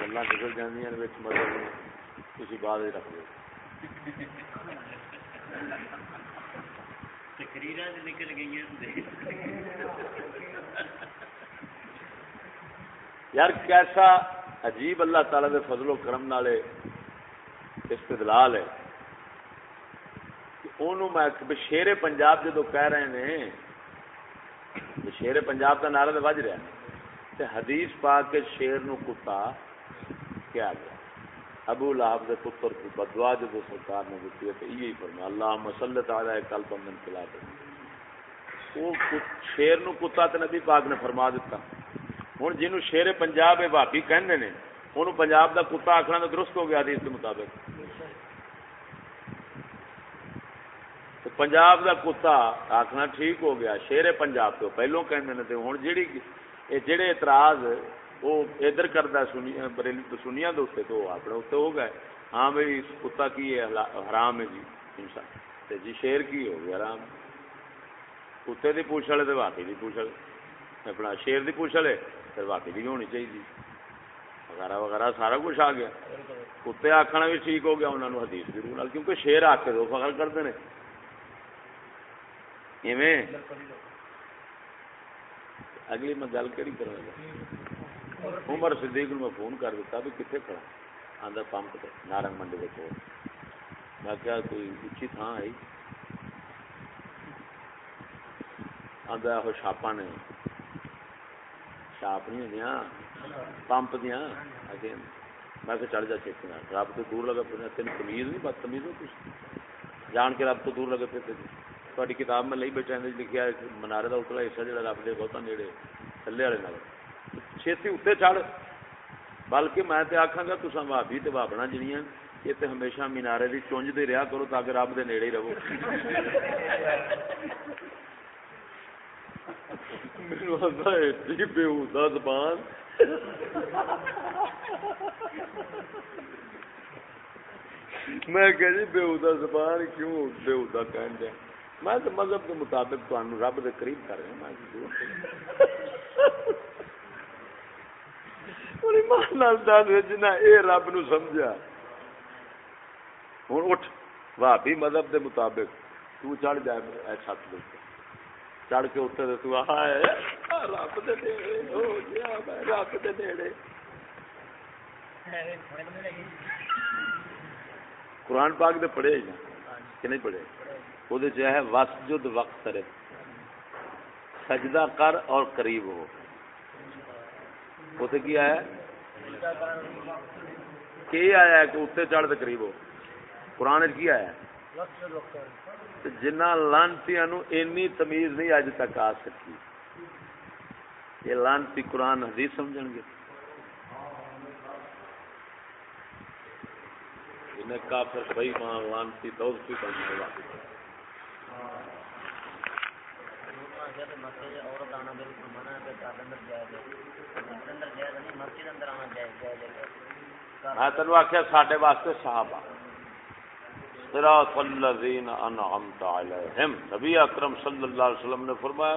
گلا جاندیاں وچ مطلب تسی بعد رکھ لو تقریراں نکل گئیاں یار کیسا عجیب اللہ تعالی دے فضل و کرم نالے استدلال ہے۔ اونوں میں شیر پنجاب جدو کہہ رہے ہیں شیر پنجاب کا نعرہ تو بج رہا تے حدیث پا کے شیر نو کتا کیا گیا؟ ابو لہب دے پتر کو بدوا جدو سرکار نے دیتی ہے تو یہی فرمایا اللہ مسلط آ جائے کل تو من کلا دے وہ شیر نو کتا تے نبی پاک نے فرما دیتا ہوں جنوں شیر پنجاب ہے بھابی کہندے نے، انہوں پنجاب دا کتا آخنا تو درست ہو گیا حدیث کے مطابق۔ پنجاب دا کتا آخنا ٹھیک ہو گیا شیر پنجاب تو پہلو کہتے ہیں ہوں جیڑی یہ جڑے اعتراض وہ ادھر کرتا بریلی سنیا دے تو اپنے اتنے ہو گئے ہاں بھائی کتا کی ہے حرام ہے جی انسان جی شیر کی ہو گیا حرام کتے کی پوچھ والے تو واقعی کی پوچھ والے اپنا شیر کی پوچھ والے پھر واقعی بھی ہونی چاہیے وغیرہ وغیرہ سارا کچھ آ گیا کتے آخنا بھی ٹھیک ہو گیا انہوں نے حدیث بھی کیونکہ شیر آ کے دو فخر کرتے ہیں اگلی میں گل کہڑی کرا عمر صدیق میں فون کر دیتا بھی کتنے کھڑا۔ آدھا پمپ نارنگ منڈی کے کول۔ میں کیا کوئی اچھی تھان آئی؟ آدھا وہ شاپا نے۔ شاپ نہیں ہوں پمپ دیا میں کہ چڑھ جا چیک رب تو دور لگا پہ تین تمیز نہیں بد تمیز ہو کچھ جان کے رب تو دور لگے پہ تاری کتاب میں لئی بیٹھا لکھا منارے کا اتلا حصہ جا رب دے بہت نیڑے تھلے والے نال چھتی اتنے چڑھ بلکہ میں آخا گا تو بھابی تو بابنا جنیاں یہ تو ہمیشہ مینارے کی چونجتے رہا کرو تاکہ رب دے نیڑے ہی رہو بےحدا زبان میں کہ جی بےحدا زبان کیوں بےحدا کہہ دیا میں تو مذہب کے مطابق تمہیں رب کے قریب کر رہا میں جنا یہ رب نو سمجھا ہوں اٹھ بھابی مذہب کے مطابق تو چڑھ جائے چھت دے چڑھ کے اتنے تو رب دے نیڑے ہو گیا میں رب دے نیڑے قرآن پاک دے پڑھے نا کہ نہیں پڑھے وہ ہے وسجد وقت سجدہ کر اور قریب ہو۔ وہ کیا ہے کہ آیا؟ ہے کہ اتنے چڑھ قریب ہو۔ قرآن کی آیا؟ جنہ لانتی اینی تمیز نہیں اج تک آ سکی۔ یہ لانتی قرآن حدیث سمجھ گے۔ انہیں کافر بھائی ماں لانتی دوستی بننے والا میں تینو آخیا سڈے واسطے صحابہ۔ صراط الذین انعمت علیہم۔ نبی اکرم صلی اللہ علیہ وسلم نے فرمایا،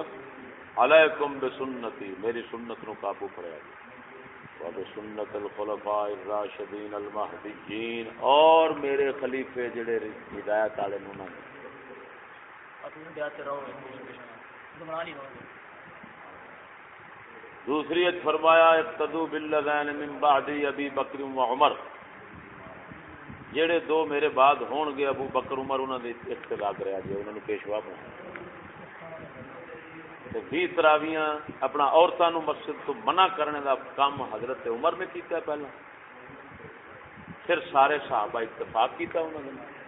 علیکم بسنتی، میری سنت نو قابو پڑیا جی بسنت الخلفاء الراشدین المہدیین، اور میرے خلیفے جڑے ہدایت والے انہوں نے دوسری فرمایا ابتدو بالذین من بعدی ابی بکر و عمر۔ جڑے دو میرے بعد ہون گے، ابو بکر، عمر انہوں نے اقتدا کریا جی انہوں نے پیشوا بنا بھی تراویاں اپنا عورتوں مسجد تو منع کرنے دا کام حضرت عمر نے کیتا ہے پہلا۔ پھر سارے صحابہ اتفاق کیتا انہوں نے۔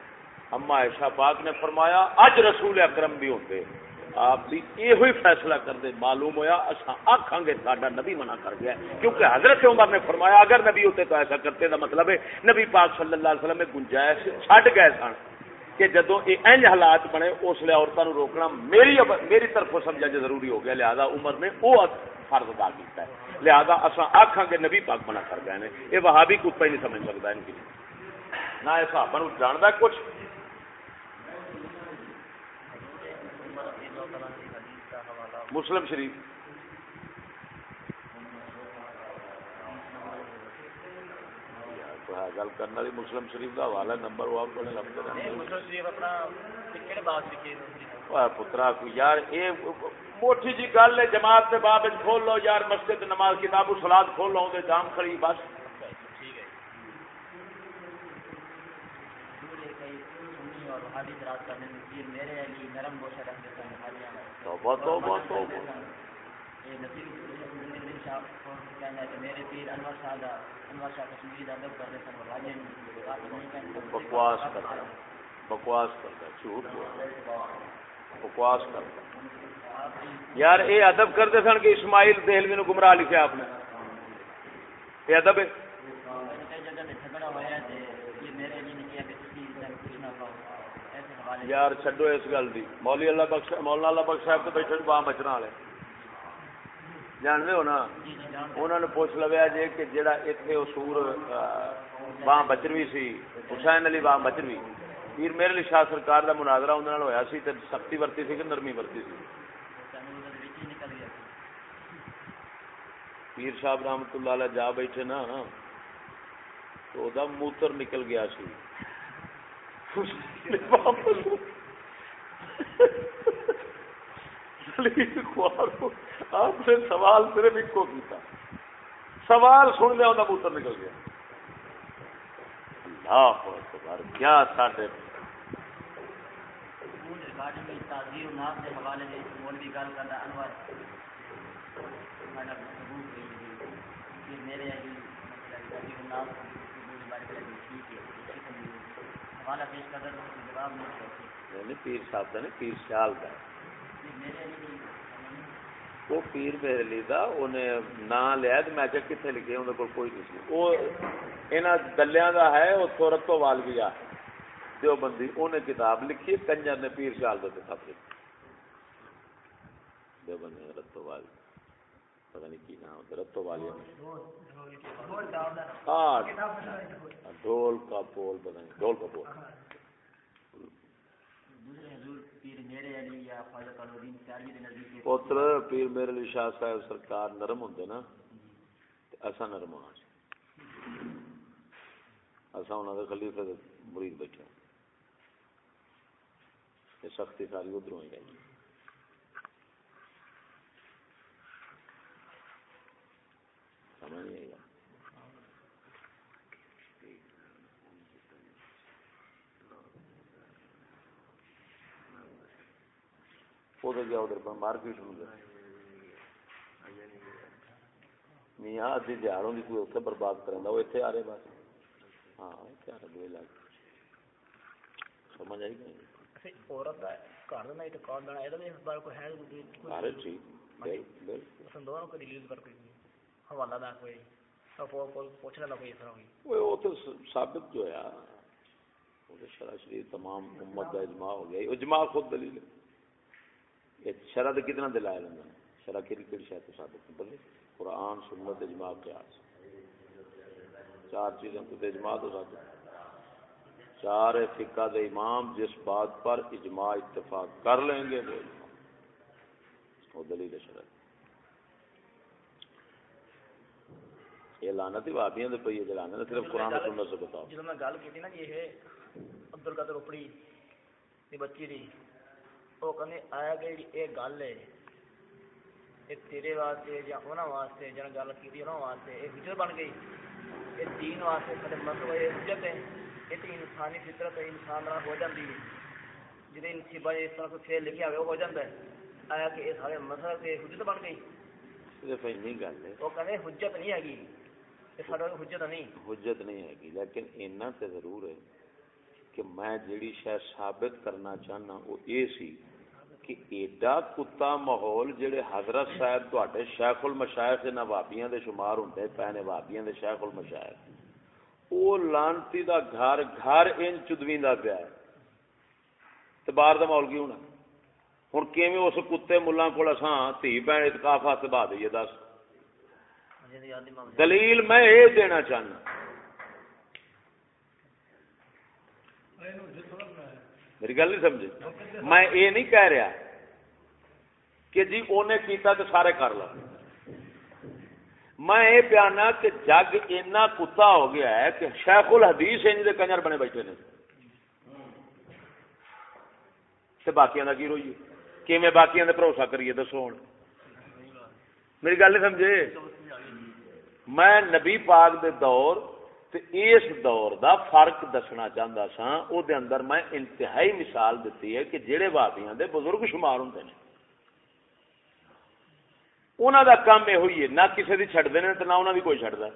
اما عائشہ پاک نے فرمایا، اج رسول اکرم بھی ہوتے، آپ بھی یہ فیصلہ کر دے معلوم ہوا اصا آخان گے ساڈا نبی منع کر گیا کیونکہ حضرت عمر نے فرمایا، اگر نبی ہوتے تو ایسا کرتے، دا مطلب ہے نبی پاک صلی اللہ علیہ وسلم میں گنجائش چھڈ گئے سن کہ جدو یہ انج حالات بنے، اس لیے عورتوں روکنا میری میری طرف سمجھا جو ضروری ہو گیا۔ لہذا عمر نے وہ فرض ادا کیا ہے۔ لہذا اصا آخان گے نبی پاک منع کر گئے یہ وہابی کتا ہی نہیں سمجھ سکتا ان کی۔ نہ یہ صحابہ جانتا کچھ مسلم شریف۔ گل کرنا مسلم شریف کا حوالہ نمبر پترا یار یہ موٹی جی گل ہے جماعت کے باب کھول لو یار مسجد نماز کتاب سلاد کھول لو جام کھڑی بس۔ بکواس کرتا بکواس کرتا جھوٹ بکواس کرتا یار اے ادب کرتے سن کہ اسماعیل دہلوی نے گمراہ لکھا آپ نے۔ یہ ادب ہے۔ یار چھڈو اس گل دی مولوی اللہ بخش مولانا اللہ بخش صاحب تو بیٹھے باہ مچنا والے جانتے ہو نا انہوں نے پوچھ لویا جی کہ جڑا اتنے اصور باہ بچروی سی حسین علی باہ بچروی پیر میرے لیے شاہ سرکار کا مناظرہ انہوں نے ہویا سی تے سختی ورتی سی کہ نرمی ورتی سی پیر صاحب رحمت اللہ علیہ جا بیٹھے نا تو دا موتر نکل گیا سی آپ نے سوال صرف ایک کو کیتا۔ سوال سن لیا انہیں نکل گیا۔ اللہ اکبر، کیا ساڈے میرے نہیں نہیں پیر صاحب کا نہیں پیر میرے علی وہ پیر میرے دا انہیں نام لیا تو میں کتنے لکھے کو کوئی نہیں وہ دلیاں دا ہے وہ والویا دیو بندی انہیں کتاب لکھی کنجر نے پیر سیال کا کتاب لکھی۔ رتو والی پتہ نہیں کی نام رتو والی ڈھول کا پول پتہ نہیں ڈھول کا پول۔ دوسرے حضور پیر میرے علی شاہ صاحب سرکار نرم ہوندے نا، تے نرم ہاں جی۔ اسا انہاں دے خلیفہ مرید بیٹھے سختی ساری ادھروں ہی آئی سمجھ نہیں آئی گا ادھر گیا ادھر مارکیٹ میں گیا۔ میاں ادھی دیہڑ ہوندی کوئی اتنے برباد کرنا وہ اتنے آ رہے بس۔ ہاں اتنے آ رہے دو لاکھ سمجھ آئی کہ نہیں؟ عورت کا گھر کا نہیں ٹکاؤ دینا یہ اس بار کوئی ہے سارے ٹھیک کو ریلیز کر حوالہ دا کوئی پوچھ لینا کوئی اس طرح ہوئی وہ وہ تو ثابت جو ہے، وہ شرع شریف تمام امت کا اجماع ہو گیا۔ اجماع خود دلیل ہے۔ یہ شرع تو کتنا دلائل ہیں؟ شرع کی کہڑی شاید تو ثابت نہیں بلے قرآن، سنت، اجماع، قیاس۔ چار چیزیں تو اجماع تو ثابت چار فقہ دے امام جس بات پر اجماع اتفاق کر لیں گے، وہ دلیل شرع۔ یہ ہی وابیاں دے پئی ہے جلانے نے صرف اور سنت سے بتاؤ جب میں گل کی نا یہ عبد القادر دی بچی دی کہنے آیا یہ گل ہے یہ تیرے واسطے یا انہاں واسطے جن گل کی انہاں واسطے حجت بن گئی یہ دین واسطے سارے مطلب حجت ہے یہ تو انسانی فطرت ہے انسان نال ہو جاتی ہے اس طرح لکھا ہوئے ہو جاتا ہے آیا کہ یہ سارے حجت بن گئی صرف گل ہے کہنے حجت نہیں ہے حجت نہیں۔ حجت نہیں ہے لیکن اینا تے ضرور ہے کہ میں جیڑی شے ثابت کرنا چاہنا وہ یہ سی کہ ایڈا کتا ماحول جڑے حضرت صاحب تواڈے شیخ المشائخ نہ وابیاں دے شمار ہوندے پے نے وابیاں دے شیخ المشائخ، او لانتی دا گھر گھر ان چدویندا پیا ہے۔ تے باہر دا ماحول کی ہونا ہن کیویں اس کتے ملاں کول اساں تھی بہن اتقاف ہاتھ با دئیے، دس۔ دلیل میں یہ دینا چاہنا۔ میری گل نہیں سمجھے۔ میں یہ نہیں کہہ رہا کہ جی انہیں کیتا تو سارے کر لو۔ میں یہ پیانا کہ جگ اینا کتا ہو گیا ہے کہ شیخ الحدیث انج دے کنجر بنے بیٹھے نے۔ تے باقیاں دا کی روئی کیویں باقیاں دے بھروسہ کریے دسو ہن۔ میری گل نہیں سمجھے۔ میں نبی پاک دے دور تے اس دور دا فرق دسنا چاہتا سا او دے اندر میں انتہائی مثال دیتی ہے کہ جڑے وادیاں دے بزرگ شمار ہوندے نے۔ انہوں دا کام یہ ہوئی ہے نہ کسی کی چڑھتے ہیں تو نہ انہوں کی کوئی چڑھتا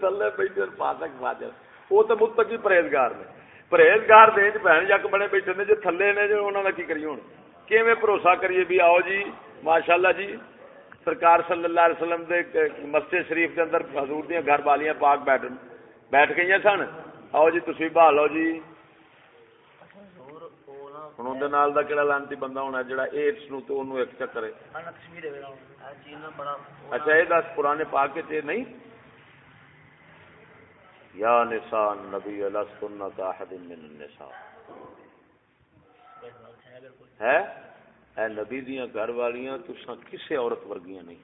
تھلے بیٹھے پاسک فاجر وہ تو متقی پرہیزگار نے پرہیزگار دے بہن جک بڑے بیٹھے نے جو تھلے نے جو انہوں نے کی کریے ہوں کیویں بھروسہ کریے بھی آؤ جی ماشاء اللہ جی سرکار صلی اللہ علیہ وسلم دے مسجد شریف کے اندر حضور دیا گھر والیاں پاک بیٹھ بیٹھ گئی سن آؤ جی جی ہوں دا کہڑا لانتی بندہ ہونا جڑا ایڈس نو تو انہوں ایک چکر ہے اچھا یہ دس پرانے پاک کے نہیں یا نسان نبی اللہ سننا احد من النساء۔ ہے؟ اے نبی دیا گھر والیاں تسا کسے عورت ورگیاں نہیں۔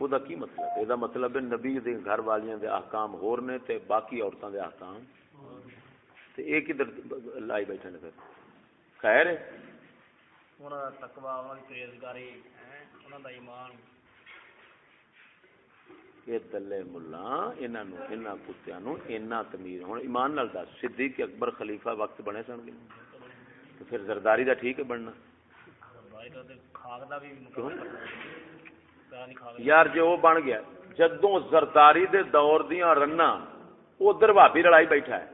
وہ کی مطلب؟ یہ مطلب ہے نبی دے گھر والیاں دے احکام ہور نے تے باقی عورتاں دے احکام۔ تے ایک کدھر لائی بیٹھے نے پھر؟ خیر ہے۔ انہاں دا تقوی، انہاں دی پرہیزگاری، انہاں دا ایمان۔ یہ دلے ملا، انہاں نو، انہاں کتیاں نو انہاں تمیز، ہن ایمان نال دس، صدیق اکبر خلیفہ وقت بنے سن گے، تو پھر زرداری دا ٹھیک ہے بننا۔ یار جی وہ بن گیا جدو زرداری دے دور دیا رنا ادھر بھابی لڑائی بیٹھا ہے،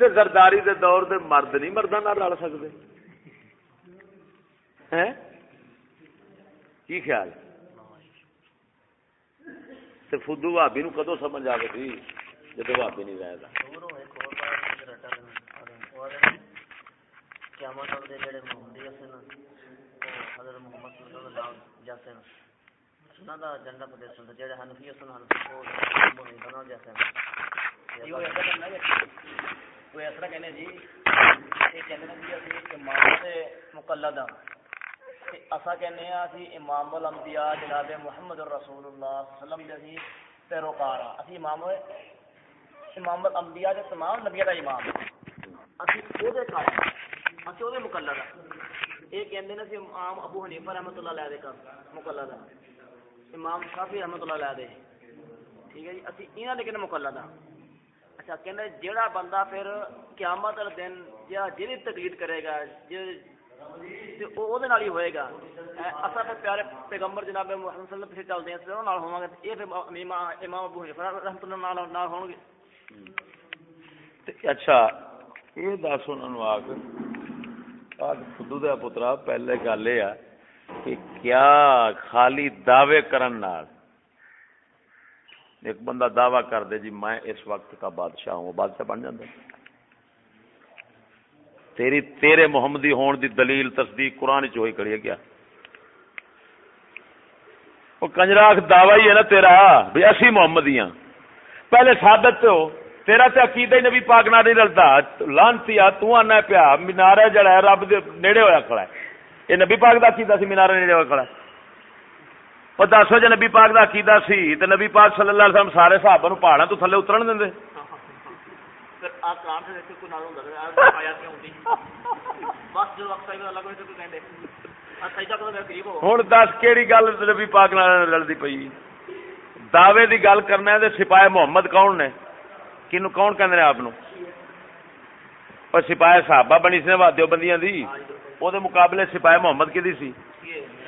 تے زرداری دے دور دے مرد نہیں مردہ نہ رل سکتے کی خیال ہے؟ تے فدو بھابی نو کدو سمجھ آ گئی جدو بھابی نہیں رہے گا۔ قیامت دے جڑے محمدی اسن حضرت محمد صلی اللہ علیہ وسلم جیسے سنا دا جنڈا پتے سن جڑے حنفی اسن حنفی کو بنا جیسے یہ ایسا کرنا ہے کوئی ایسا کہنے جی یہ کہنے نے جی اسی امام سے مقلد تے اسا کہنے ہیں اسی امام الانبیاء جناب محمد رسول اللہ صلی اللہ علیہ وسلم دے پیروکار ہاں۔ اسی امام امام الانبیاء دے تمام نبیوں دا امام۔ اسی او دے قائم اچھا وہ مقلد ہے یہ کہتے ہیں امام ابو حنیفہ رحمۃ اللہ علیہ کا مقلد ہے امام شافی رحمۃ اللہ علیہ ٹھیک ہے جی۔ اسی انہاں دے کہنے مقلد ہاں۔ اچھا کہنے جیڑا بندہ پھر قیامت والے دن یا جہی تقلید کرے گا وہ ہی ہوئے گا اصا پھر پیارے پیغمبر جناب محمد صلی اللہ علیہ وسلم چلتے ہیں نال ہوں گے یہ پھر امام ابو حنیفہ رحمۃ اللہ نال ہوں گے اچھا یہ دس انہوں آ کے خدو دیا پترا پہلے گل یہ ہے کہ کیا خالی دعوے کرن نال ایک بندہ دعوی کر دے جی میں اس وقت کا بادشاہ ہوں وہ بادشاہ بن جاتا ہے تیری تیرے محمدی ہون دی دلیل تصدیق قرآن چوئی کڑی ہے کیا؟ وہ کنجراخ دعوی ہی ہے نا تیرا بھی اسی محمدی ہاں پہلے ثابت ہو، تیرا تے عقیدہ ہی نبی پاک نال نہیں رلتا۔ لانتی تو آنا پیا مینارا جڑا ہے، رب دے نیڑے ہویا کھڑا ہے۔ یہ نبی پاک دا عقیدہ سی مینارا نیڑے ہویا کھڑا ہے۔ اور دسو جی نبی پاک دا عقیدہ سی، تے نبی پاک صلی اللہ علیہ وسلم سارے صحابہ نو پہاڑاں تو تھلے اترن دیندے ہوں دس کہڑی گل نبی پاک نال رلدی پئی دعوے دی گل کرنا ہے سپاہی محمد کون نے کنو کون کہ آپ سپاہی صحابہ بنی سی نا بندیاں دی وہ مقابلے سپاہی محمد کی سی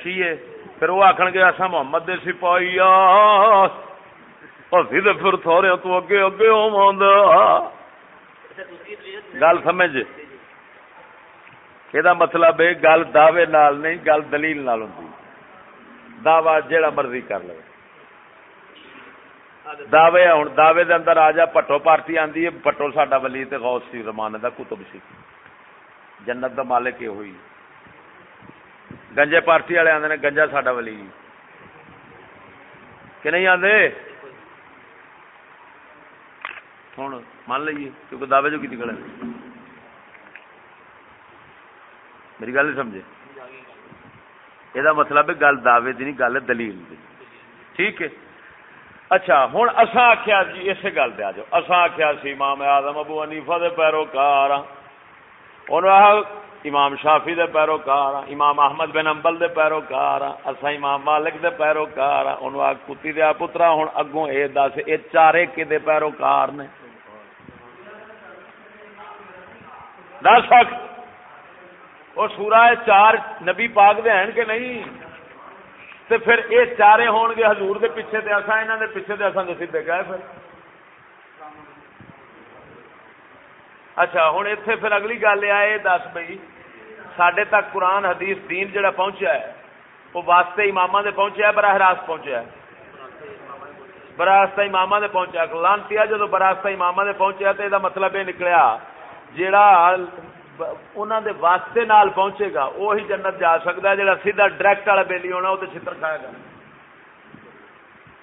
شیے پھر وہ آخن گے اصا محمد دے سپاہی ہسی تو پھر تھوڑے تو اگے اگے ہو گل سمجھ۔ یہ مطلب ہے؟ گل دعوے نال نہیں، گل دلیل نال ہوں دعوی جیڑا مرضی کر لے۔ دعوے ہوں دعوے دے اندر آ جا پٹو پارٹی آندی ہے پٹو ساڈا ولی تے غوث سی زمانے دا کتب سی جنت دا مالک یہ ہوئی گنجے پارٹی والے آندے نے، گنجا ساڈا ولی۔ کہ نہیں آندے؟ ہوں مان لیے کیونکہ دعوے جو کی کھڑے میری گل نہیں سمجھے یہ مطلب ہے گل دعوے کی نہیں گل دلیل دی ٹھیک ہے اچھا ہوں اصا آخیا جی اسی گل پہ آ جاؤ اصا آخیا سی امام آدم ابو حنیفہ دے پیروکار ہاں انہوں امام شافی دے پیروکار ہاں امام احمد بن امبل دے پیروکار ہاں اصا امام مالک دے پیروکار ہاں انہوں آگ کتی دیا پترا ہوں اگوں اے دس اے چارے کہ دے پیروکار نے دس سک وہ سورا چار، نبی پاک دے ہیں کہ نہیں؟ تے پھر یہ چارے ہون گے حضور دے پیچھے تے اساں انہاں دے پیچھے تے اساں سیدھے گئے پھر؟ اچھا ہوں اتنے پھر اگلی گل یہ دس بھائی سڈے تک قرآن، حدیث، دین جڑا پہنچیا ہے وہ واسطے امام دے پہنچیا ہے، براہ راست پہنچیا ہے۔ براستہ امام دے پہنچیا لانتی جدو براستہ امام دے پہنچیا تو یہ مطلب یہ نکلیا جڑا انہوں دے واسطے نال پہنچے گا وہی جنت جا سکتا ہے جہاں سیدھا ڈائریکٹ والا بیلی ہونا وہ تو چھتر کھائے گا۔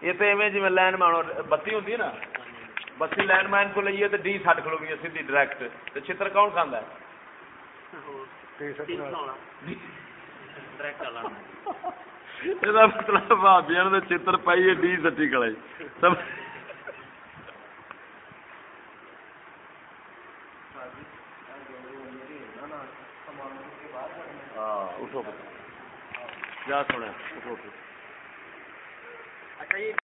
یہ تو ایویں جی لائن مان بتی ہوں نا؟ بتی لینڈ مائن کو لیے تو ڈی سٹ کھلو گئی سیدھی ڈائریکٹ تو چھتر کون کھانا ہے؟ مطلب بھابیا نے چتر پائی ڈی سٹی کلائی سب ہاں اٹھو جا سونے اٹھو اٹھو